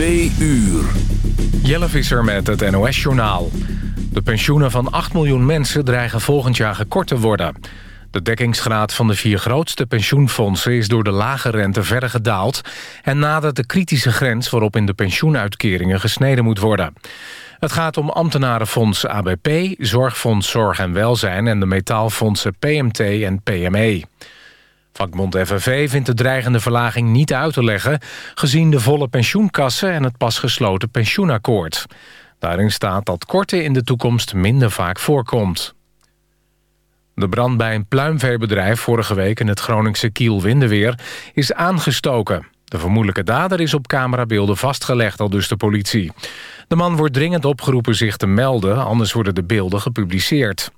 Twee uur. Jelle Visser met het NOS-journaal. De pensioenen van 8 miljoen mensen dreigen volgend jaar gekort te worden. De dekkingsgraad van de vier grootste pensioenfondsen... is door de lage rente verder gedaald... en nadert de kritische grens waarop in de pensioenuitkeringen gesneden moet worden. Het gaat om ambtenarenfonds ABP, Zorgfonds Zorg en Welzijn... en de metaalfondsen PMT en PME. Vakbond FNV vindt de dreigende verlaging niet uit te leggen... gezien de volle pensioenkassen en het pas gesloten pensioenakkoord. Daarin staat dat korten in de toekomst minder vaak voorkomt. De brand bij een pluimveebedrijf vorige week in het Groningse Kiel-Windeweer is aangestoken. De vermoedelijke dader is op camerabeelden vastgelegd, al dus de politie. De man wordt dringend opgeroepen zich te melden, anders worden de beelden gepubliceerd.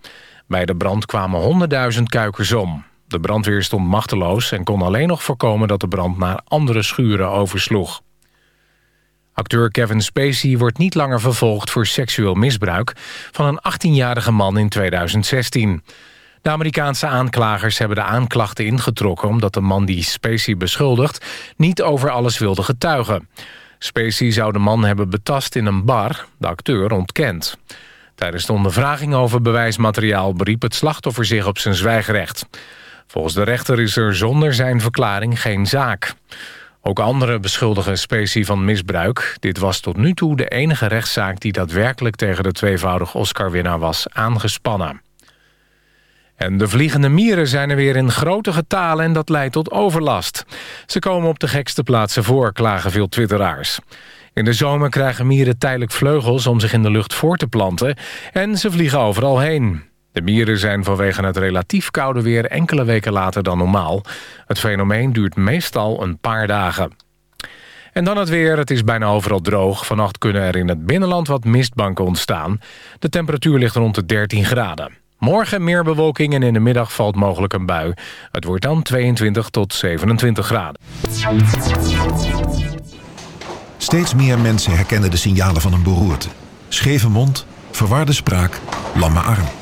Bij de brand kwamen honderdduizend kuikens om. De brandweer stond machteloos en kon alleen nog voorkomen dat de brand naar andere schuren oversloeg. Acteur Kevin Spacey wordt niet langer vervolgd voor seksueel misbruik van een 18-jarige man in 2016. De Amerikaanse aanklagers hebben de aanklachten ingetrokken... omdat de man die Spacey beschuldigt niet over alles wilde getuigen. Spacey zou de man hebben betast in een bar. De acteur ontkent. Tijdens de ondervraging over bewijsmateriaal... beriep het slachtoffer zich op zijn zwijgrecht. Volgens de rechter is er zonder zijn verklaring geen zaak. Ook anderen beschuldigen Spacey van misbruik. Dit was tot nu toe de enige rechtszaak die daadwerkelijk tegen de tweevoudig Oscar-winnaar was aangespannen. En de vliegende mieren zijn er weer in grote getalen en dat leidt tot overlast. Ze komen op de gekste plaatsen voor, klagen veel twitteraars. In de zomer krijgen mieren tijdelijk vleugels om zich in de lucht voor te planten... en ze vliegen overal heen. De mieren zijn vanwege het relatief koude weer enkele weken later dan normaal. Het fenomeen duurt meestal een paar dagen. En dan het weer. Het is bijna overal droog. Vannacht kunnen er in het binnenland wat mistbanken ontstaan. De temperatuur ligt rond de 13 graden. Morgen meer bewolking en in de middag valt mogelijk een bui. Het wordt dan 22 tot 27 graden. Steeds meer mensen herkennen de signalen van een beroerte. Scheve mond, verwarde spraak, lamme arm.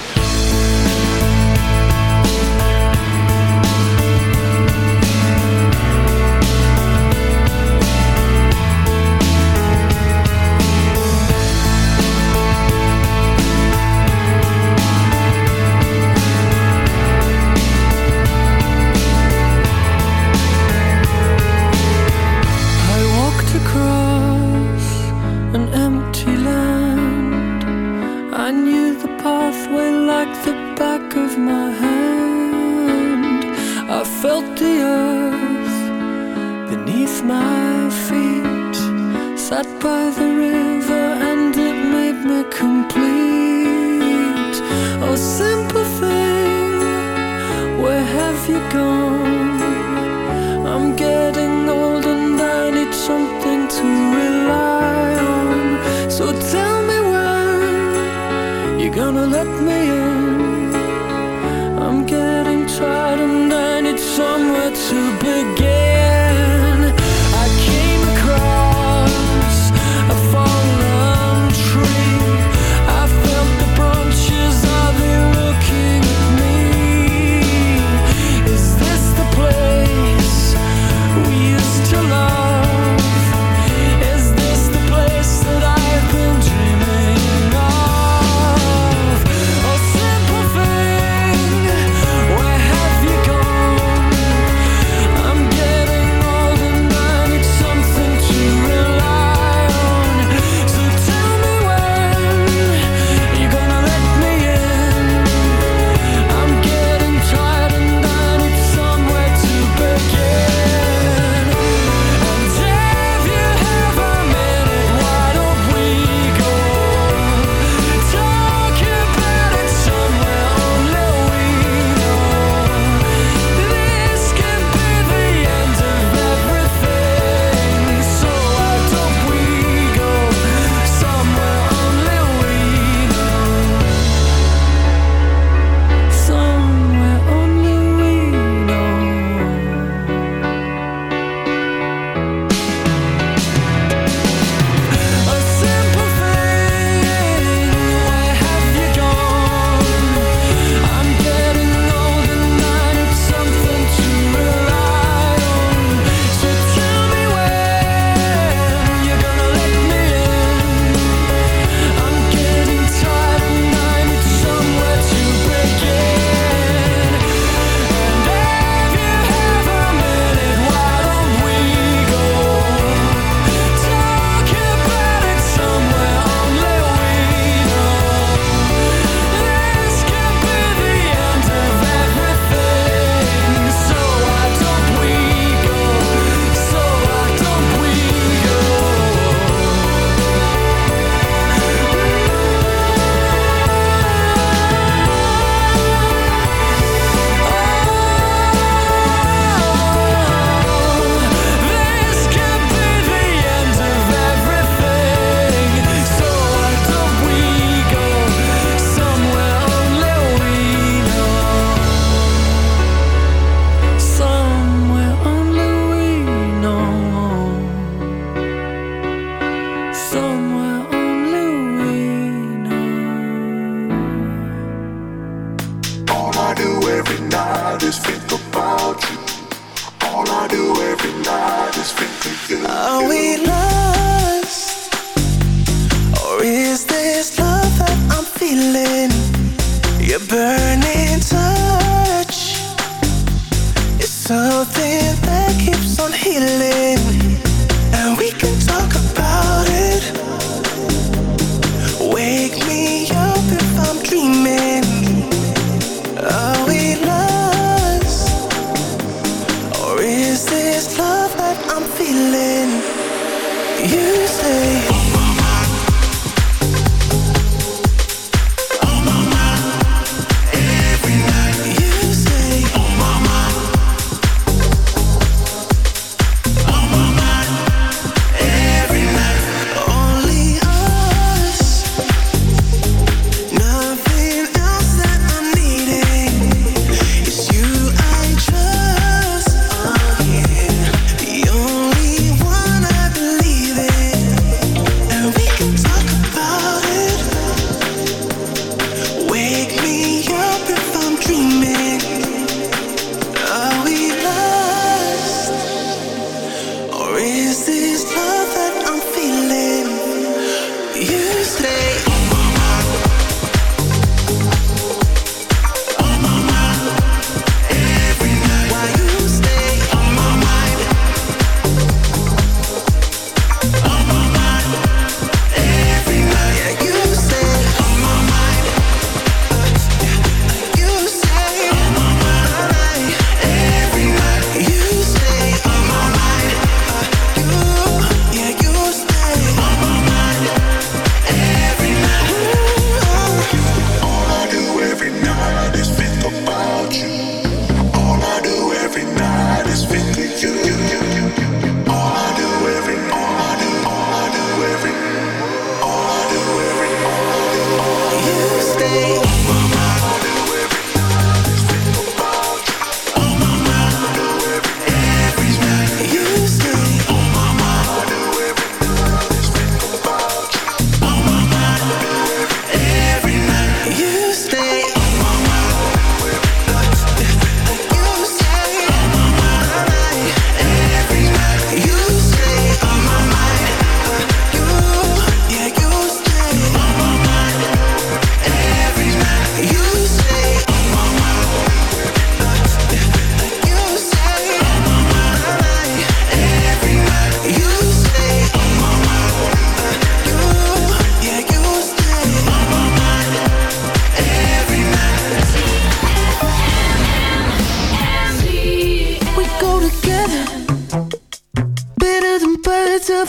Felt the earth beneath my feet. Sat by the river and it made me complete. Oh, simple thing, where have you gone? I'm getting old and I need something to rely on. So tell me when you're gonna let me in. I'm getting tired and to begin.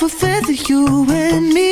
ever feather you and me.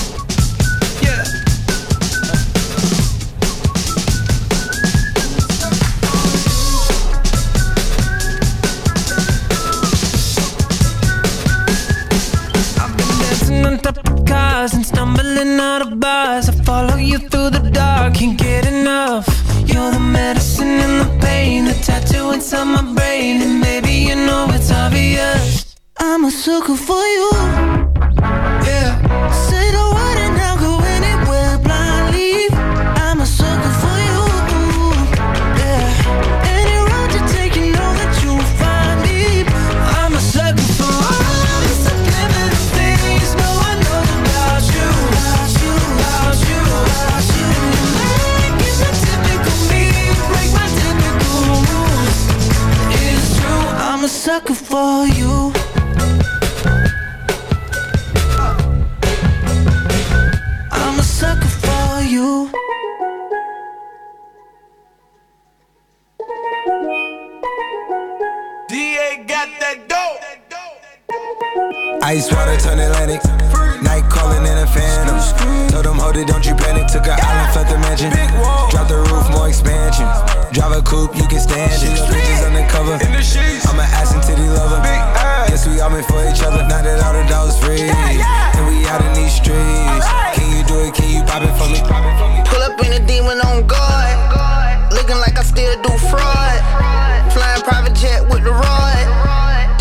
sucker for you.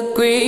Will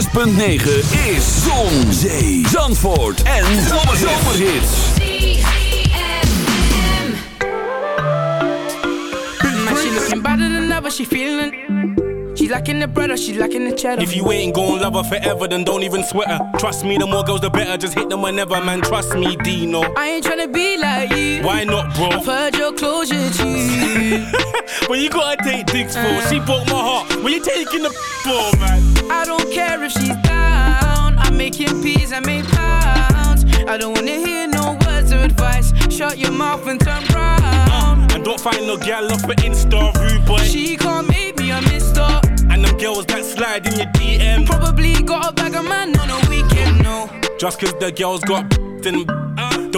106.9 is Zon, Zee, Zandvoort en Zomerhits. She looking better than ever, she feeling She lacking the bread or she lacking the cheddar. If you ain't gon' love her forever, then don't even sweat her. Trust me, the more girls, the better. Just hit them whenever, man. Trust me, Dino. I ain't tryna be like you. Why not, bro? I've heard your closure, G. When you gotta take dicks for, she broke my heart. When you taking the for, man? I don't care if she's down. I'm making peas, I make pounds. I don't wanna hear no words of advice. Shut your mouth and turn round. Uh, and don't find no gal off for Insta, rude boy. She can't make me a mister. And them girls that slide in your DM. Probably got a bag of man on a weekend, no. Just cause the girls got then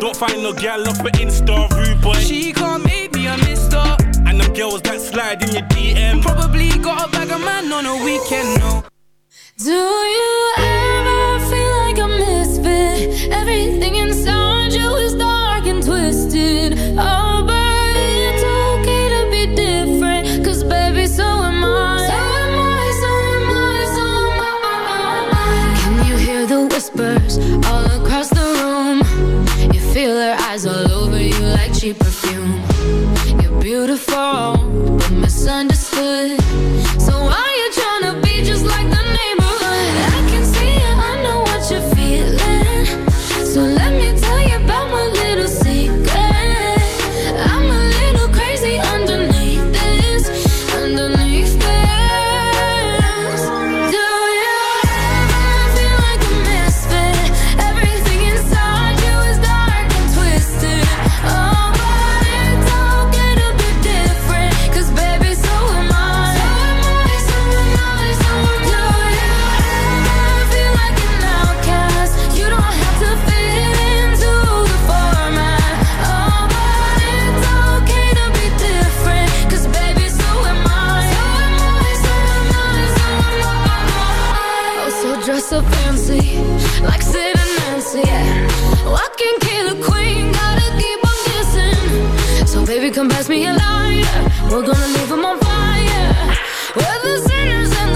don't find no gal off for Insta, rude boy. She can't make me a mister. And them girls that slide in your DM. Probably got a bag of man on a weekend, no. Do you ever feel like a misfit? Everything inside you is dark and twisted. Oh, beautiful, misunderstood. So fancy, like Sid and Nancy. Yeah. Oh, I can kill a queen, gotta keep on kissing. So baby, come pass me a lighter. We're gonna leave 'em on fire. We're the sinners and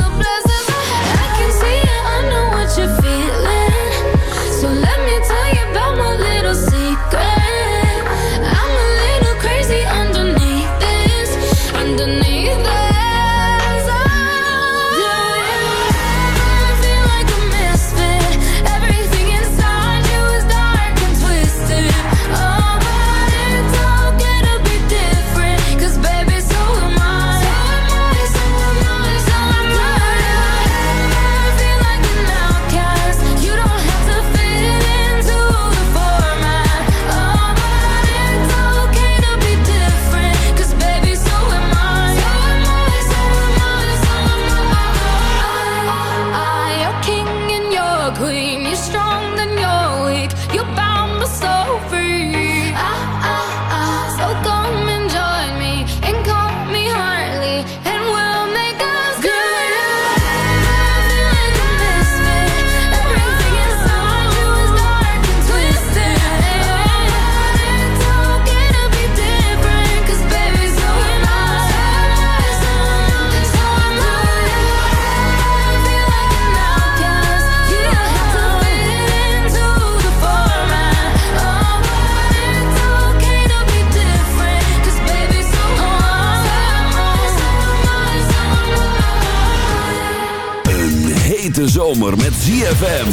ZFM.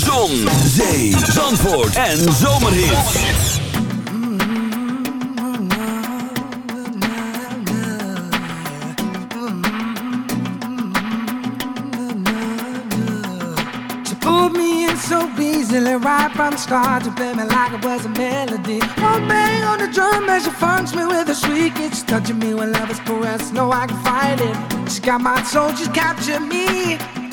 Zon, zee, zandvoort en in so easily right from the start to play me like it was a melody. One bang on the drum as she funks me with a shriek. It's touching me when love is caressed. No, I can fight it. She got my soul, she's captured me.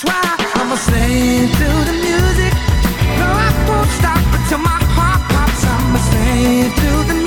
that's why I'ma to the music. No, I won't stop until my heart pops. I'ma to the.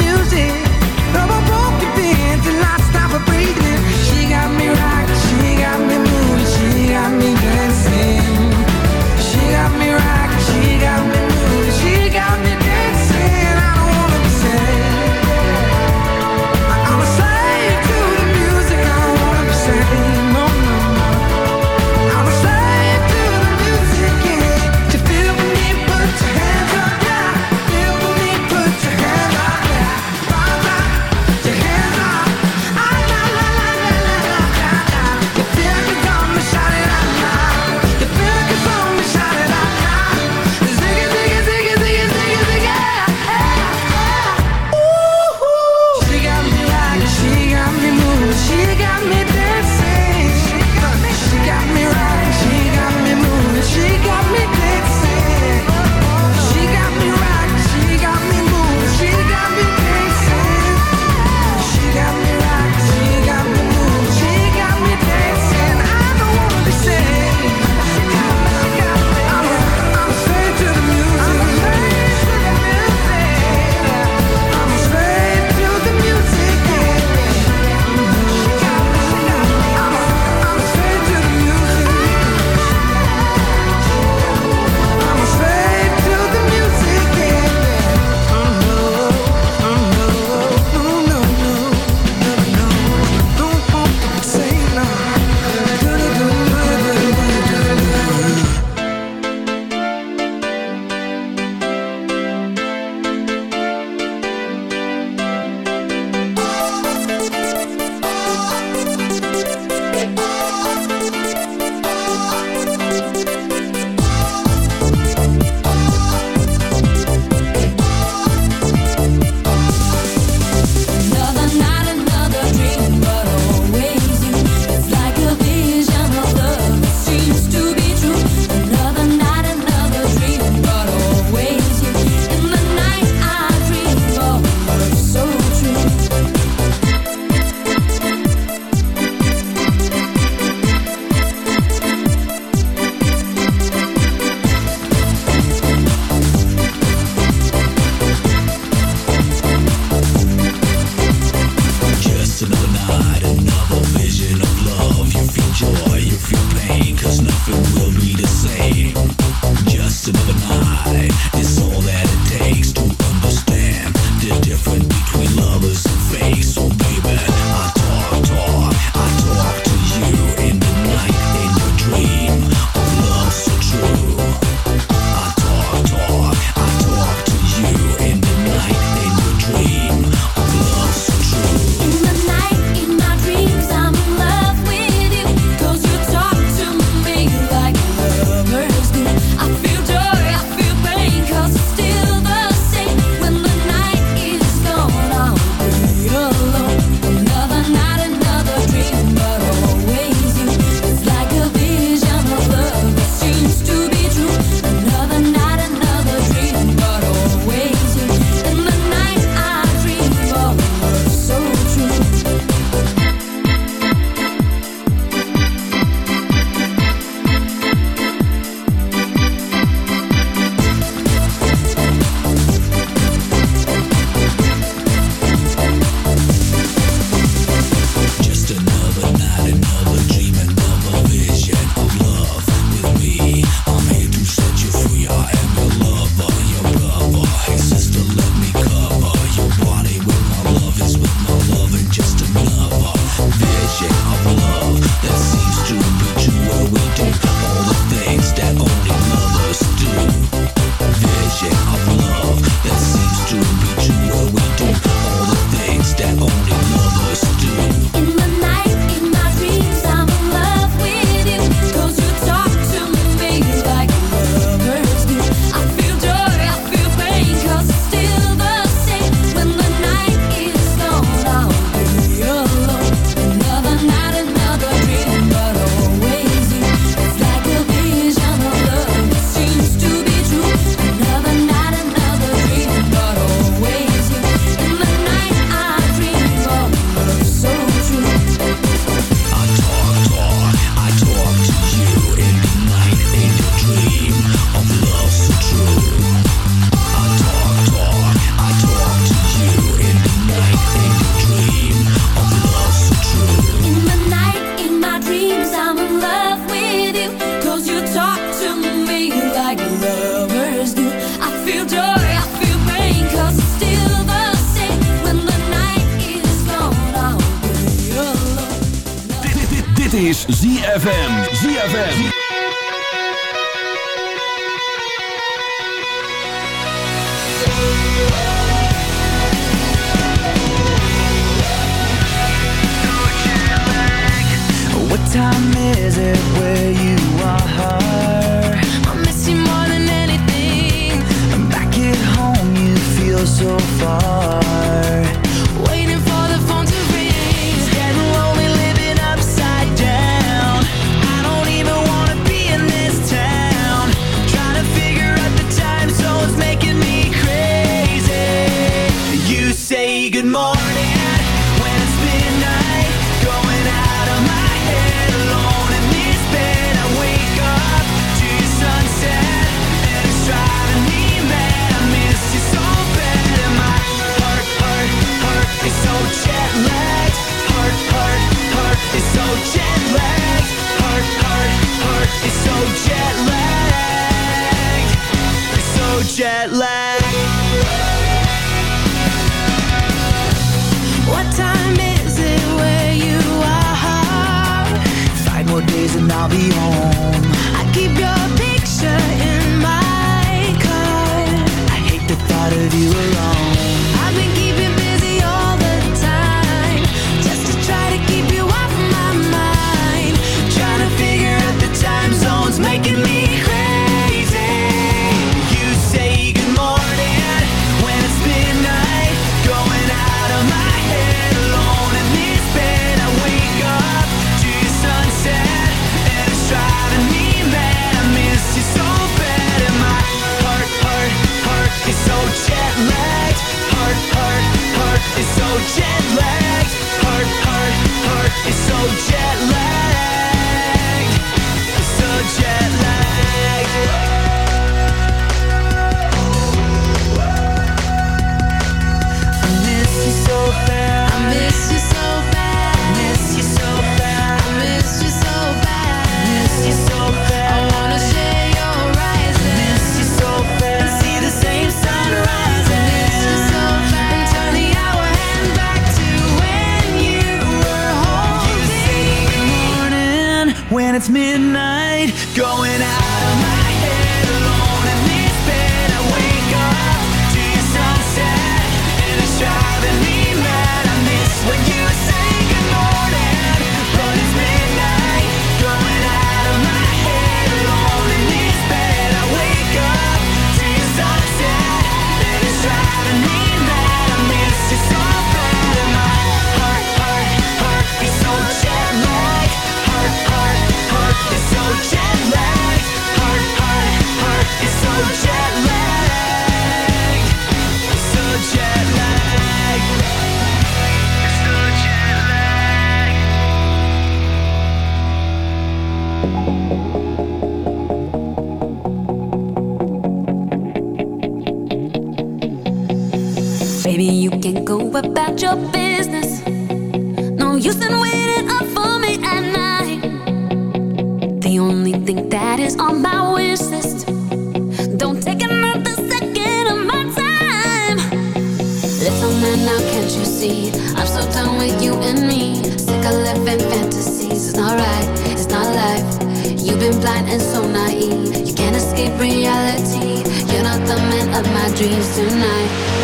Midnight. Going out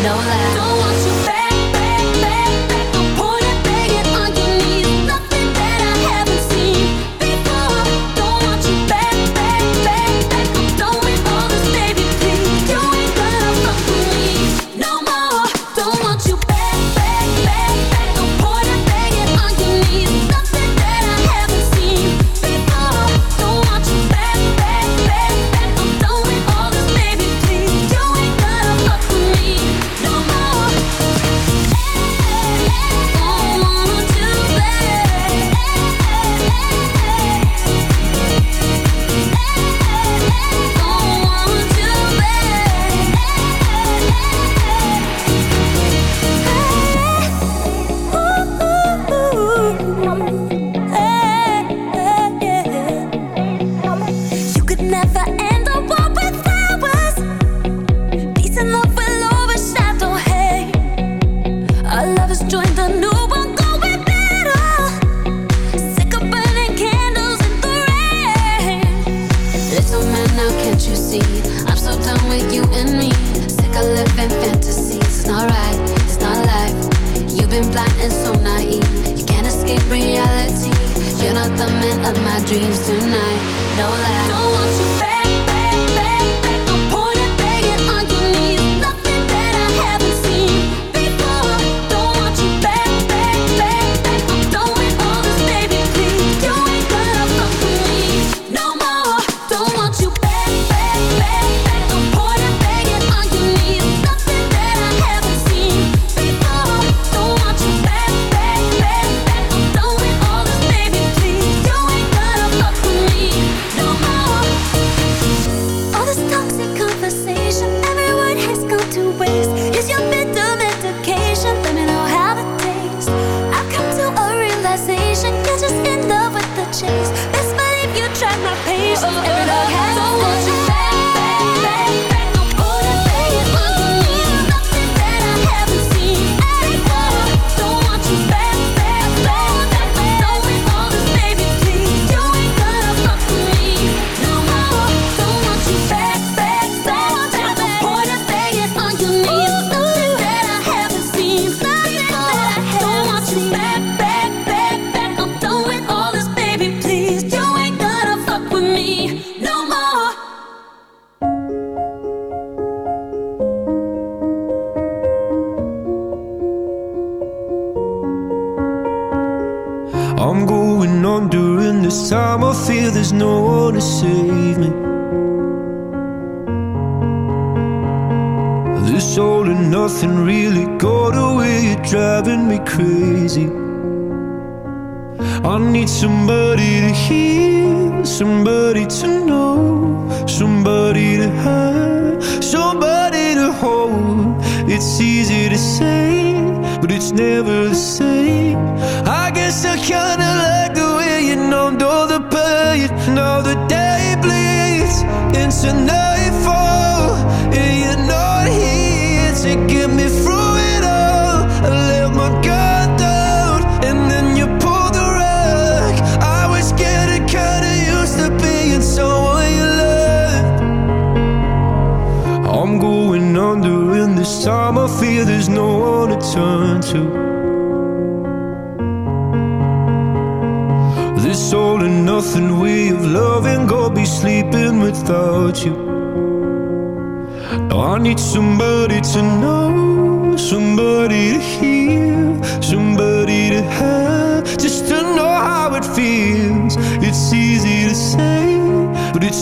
No lie.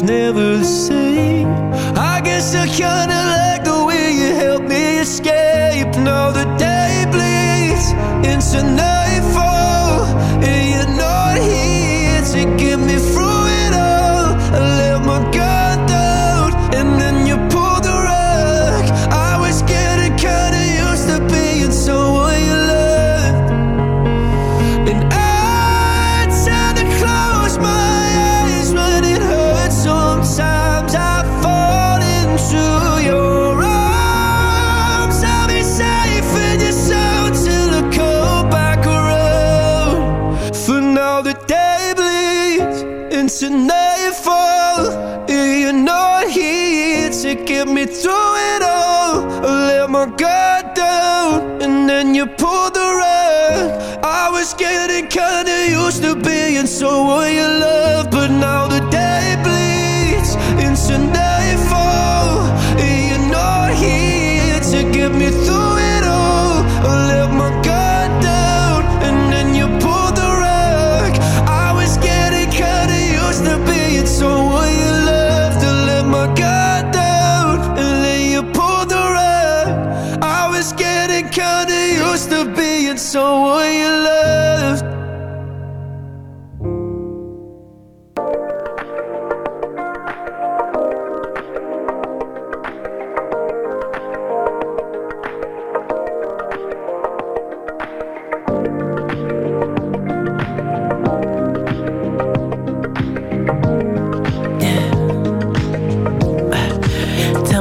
it's never the same. I guess I can't. köle